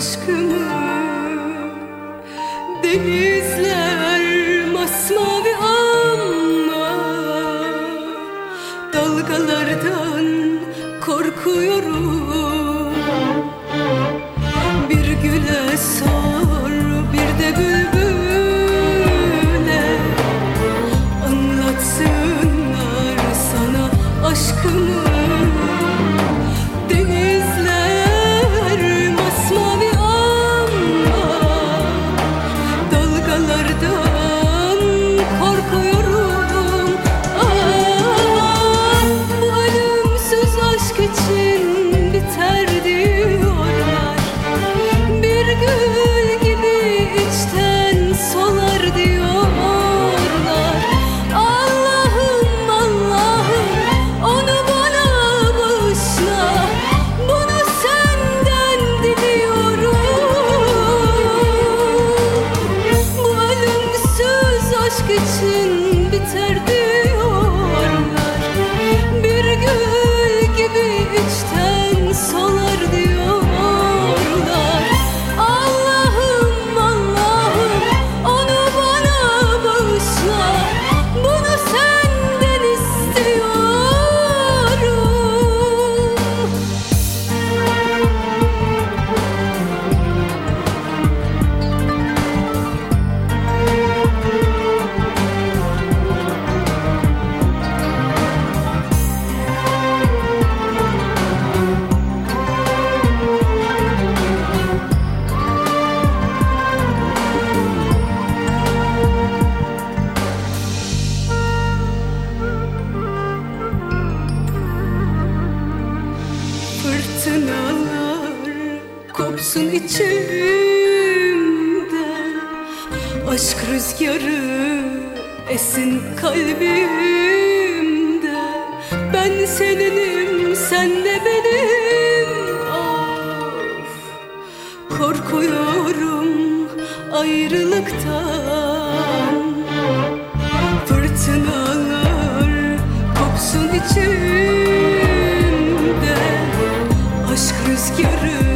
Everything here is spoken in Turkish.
aşkını. Denizler masmavi ama Dalgalardan korkuyorum. to kopsun içimden Aşk rüzgarı esin kalbimde. Ben seninim sen de benim. Of korkuyorum ayrılıktan. Fırtınalar kopsun içimde. Aşk rüzgarı